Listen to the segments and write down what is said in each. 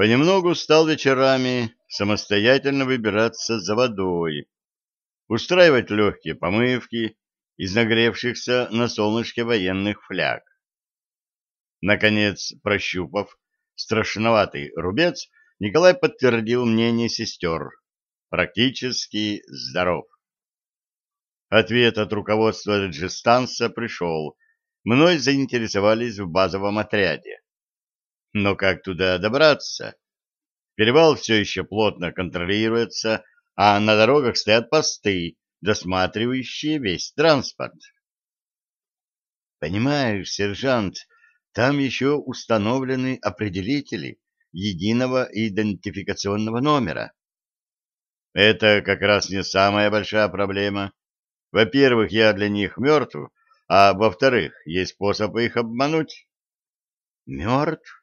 Понемногу стал вечерами самостоятельно выбираться за водой, устраивать легкие помывки из нагревшихся на солнышке военных фляг. Наконец, прощупав страшноватый рубец, Николай подтвердил мнение сестер. Практически здоров. Ответ от руководства Реджистанса пришел. Мной заинтересовались в базовом отряде. Но как туда добраться? Перевал все еще плотно контролируется, а на дорогах стоят посты, досматривающие весь транспорт. Понимаешь, сержант, там еще установлены определители единого идентификационного номера. Это как раз не самая большая проблема. Во-первых, я для них мертв, а во-вторых, есть способ их обмануть. Мертв?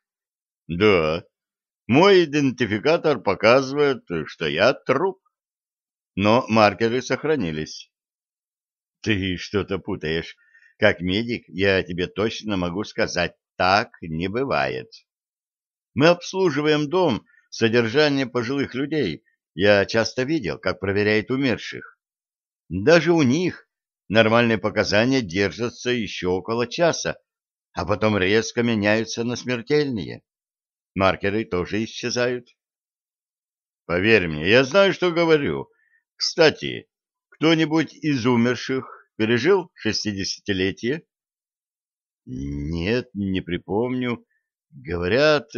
Да. Мой идентификатор показывает, что я труп. Но маркеры сохранились. Ты что-то путаешь. Как медик, я тебе точно могу сказать, так не бывает. Мы обслуживаем дом содержания пожилых людей. Я часто видел, как проверяют умерших. Даже у них нормальные показания держатся еще около часа, а потом резко меняются на смертельные маркеры тоже исчезают. Поверь мне, я знаю, что говорю. Кстати, кто-нибудь из умерших пережил шестидесятилетие? Нет, не припомню. Говорят...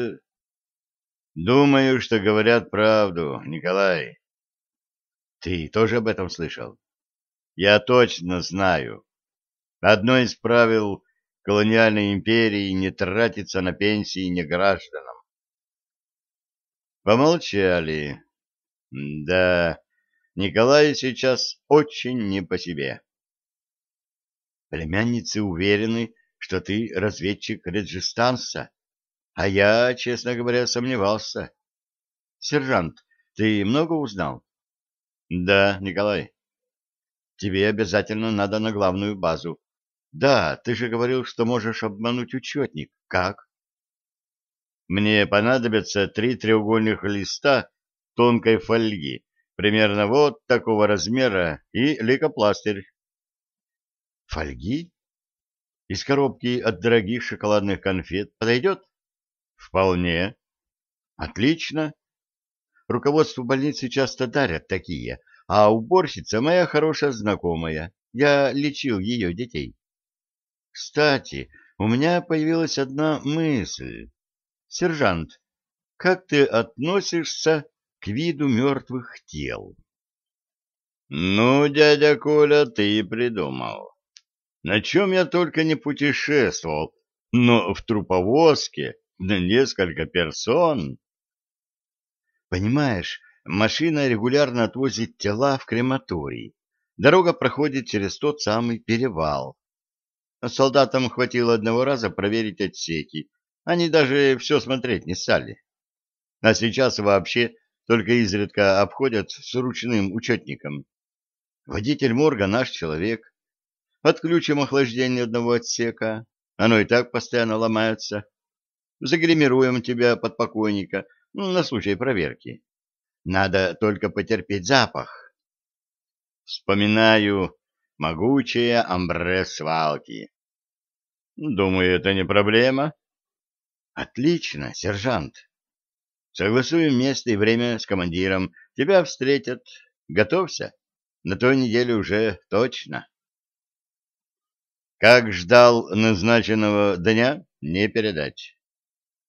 Думаю, что говорят правду, Николай. Ты тоже об этом слышал? Я точно знаю. Одно из правил колониальной империи не тратиться на пенсии не гражданам. Помолчали. Да, Николай сейчас очень не по себе. Племянницы уверены, что ты разведчик Реджистанса, а я, честно говоря, сомневался. Сержант, ты много узнал? Да, Николай. Тебе обязательно надо на главную базу. Да, ты же говорил, что можешь обмануть учетник. Как? Мне понадобятся три треугольных листа тонкой фольги, примерно вот такого размера, и лейкопластырь. Фольги? Из коробки от дорогих шоколадных конфет подойдет? Вполне. Отлично. Руководству больницы часто дарят такие, а уборщица моя хорошая знакомая. Я лечил ее детей. Кстати, у меня появилась одна мысль. Сержант, как ты относишься к виду мертвых тел? Ну, дядя Коля, ты придумал. На чем я только не путешествовал, но в труповозке на несколько персон. Понимаешь, машина регулярно отвозит тела в крематорий. Дорога проходит через тот самый перевал. Солдатам хватило одного раза проверить отсеки, они даже все смотреть не стали. А сейчас вообще только изредка обходят с ручным учетником. Водитель морга наш человек. Отключим охлаждение одного отсека. Оно и так постоянно ломается. Загримируем тебя под покойника ну, на случай проверки. Надо только потерпеть запах. Вспоминаю могучие амбре свалки. Думаю, это не проблема. Отлично, сержант. Согласуем место и время с командиром. Тебя встретят. Готовься. На той неделе уже точно. Как ждал назначенного дня, не передать.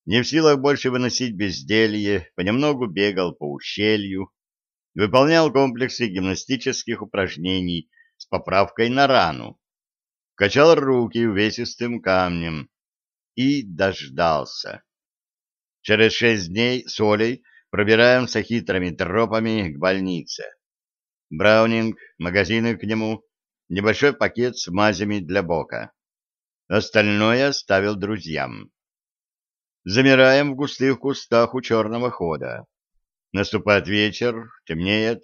Не в силах больше выносить безделье, понемногу бегал по ущелью, выполнял комплексы гимнастических упражнений с поправкой на рану, качал руки увесистым камнем, и дождался. Через шесть дней с Олей пробираемся хитрыми тропами к больнице. Браунинг, магазины к нему, небольшой пакет с мазями для бока. Остальное оставил друзьям. Замираем в густых кустах у черного хода. Наступает вечер, темнеет.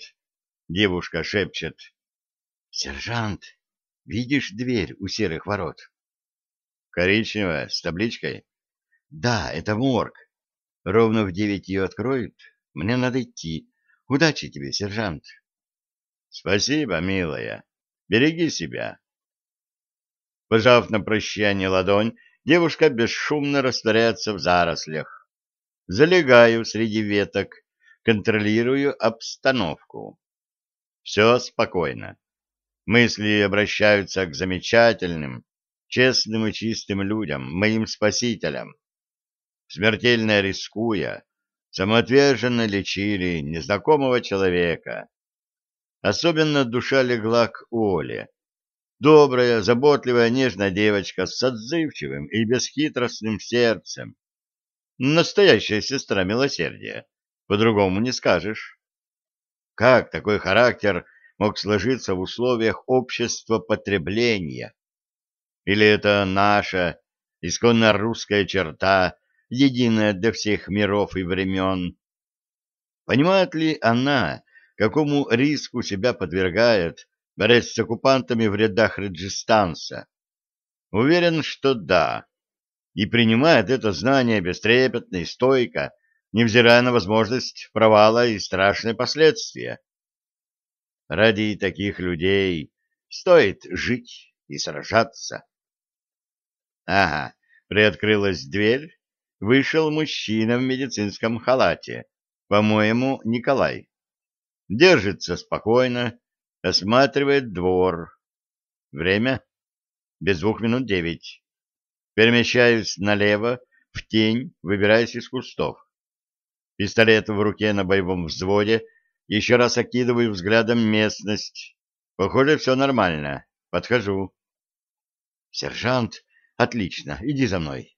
Девушка шепчет. — Сержант, видишь дверь у серых ворот? Коричневая, с табличкой? Да, это морг. Ровно в девять ее откроют. Мне надо идти. Удачи тебе, сержант. Спасибо, милая. Береги себя. Пожав на прощание ладонь, девушка бесшумно растворяется в зарослях. Залегаю среди веток, контролирую обстановку. Все спокойно. Мысли обращаются к замечательным, честным и чистым людям, моим спасителям. Смертельно рискуя, самоотверженно лечили незнакомого человека. Особенно душа легла к Оле. Добрая, заботливая, нежная девочка с отзывчивым и бесхитростным сердцем. Настоящая сестра милосердия. По-другому не скажешь. Как такой характер мог сложиться в условиях общества потребления? Или это наша исконно русская черта, единая для всех миров и времен? Понимает ли она, какому риску себя подвергает, борясь с оккупантами в рядах Раджистанса? Уверен, что да, и принимает это знание бестрепетно и стойко, невзирая на возможность провала и страшные последствия. Ради таких людей стоит жить и сражаться. Ага, приоткрылась дверь, вышел мужчина в медицинском халате, по-моему, Николай. Держится спокойно, осматривает двор. Время? Без двух минут девять. Перемещаюсь налево, в тень, выбираясь из кустов. Пистолет в руке на боевом взводе, еще раз окидываю взглядом местность. Похоже, все нормально. Подхожу. Сержант, отлично, иди за мной.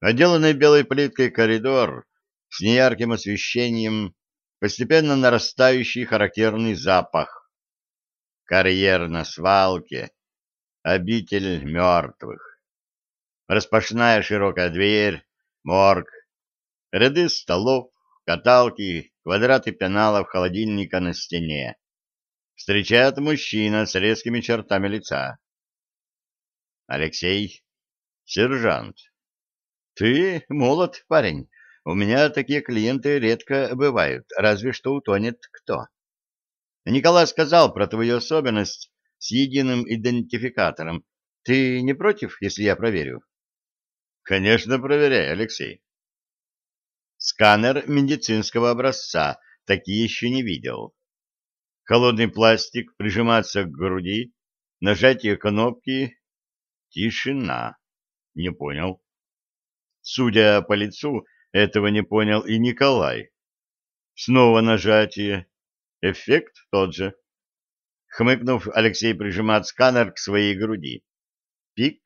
Отделанный белой плиткой коридор с неярким освещением постепенно нарастающий характерный запах. Карьер на свалке, обитель мертвых. Распашная широкая дверь, морг, ряды столов, каталки, квадраты пеналов холодильника на стене. Встречает мужчина с резкими чертами лица. Алексей, сержант. Ты молод, парень, у меня такие клиенты редко бывают, разве что утонет кто. Николай сказал про твою особенность с единым идентификатором. Ты не против, если я проверю? Конечно, проверяй, Алексей. Сканер медицинского образца, такие еще не видел. Холодный пластик прижимается к груди, нажатие кнопки. Тишина. Не понял. Судя по лицу, этого не понял и Николай. Снова нажатие. Эффект тот же. Хмыкнув, Алексей прижимает сканер к своей груди. Пик.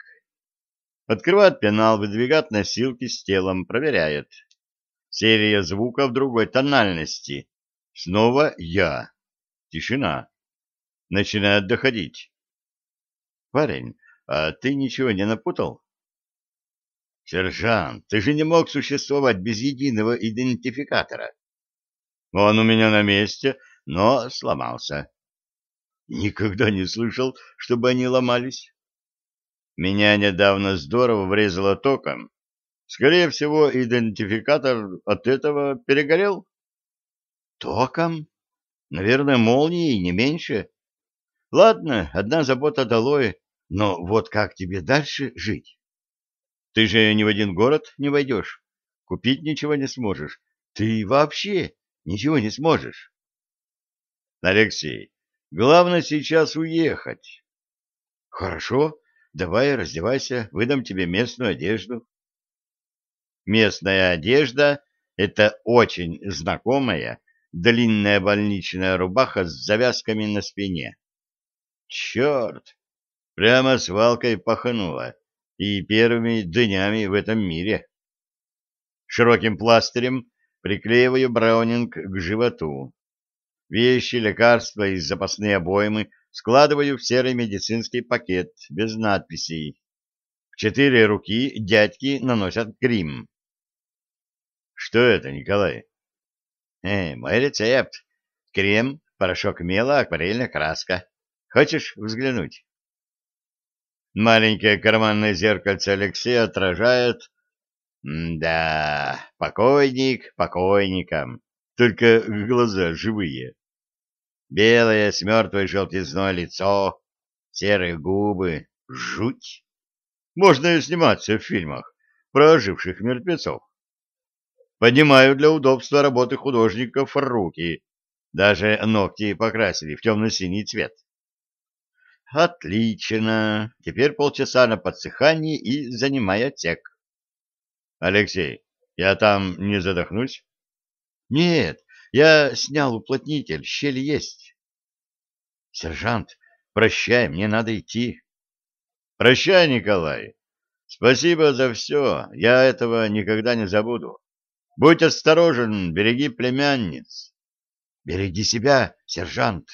Открывает пенал, выдвигает носилки с телом, проверяет. Серия звуков другой тональности. Снова я. Тишина. Начинает доходить. Парень, а ты ничего не напутал? Сержант, ты же не мог существовать без единого идентификатора. Он у меня на месте, но сломался. Никогда не слышал, чтобы они ломались. Меня недавно здорово врезало током. Скорее всего, идентификатор от этого перегорел. Током? Наверное, молнией, не меньше. Ладно, одна забота долой, но вот как тебе дальше жить? Ты же ни в один город не войдешь, купить ничего не сможешь. Ты вообще ничего не сможешь. Алексей, главное сейчас уехать. Хорошо, давай раздевайся, выдам тебе местную одежду. Местная одежда — это очень знакомая длинная больничная рубаха с завязками на спине. Черт! Прямо свалкой пахнула и первыми днями в этом мире. Широким пластырем приклеиваю браунинг к животу. Вещи, лекарства и запасные обоймы складываю в серый медицинский пакет без надписей. В четыре руки дядьки наносят грим. Что это, Николай? Э, мой рецепт. Крем, порошок мела, акварельная краска. Хочешь взглянуть? Маленькое карманное зеркальце Алексея отражает да, покойник покойником, только глаза живые. Белое с мертвой желтизной лицо, серые губы, жуть. Можно и сниматься в фильмах про оживших мертвецов. Поднимаю для удобства работы художников руки. Даже ногти покрасили в темно-синий цвет. Отлично. Теперь полчаса на подсыхании и занимай отсек. Алексей, я там не задохнусь? Нет, я снял уплотнитель, щель есть. Сержант, прощай, мне надо идти. Прощай, Николай. Спасибо за все, я этого никогда не забуду. Будь осторожен, береги племянниц. Береги себя, сержант.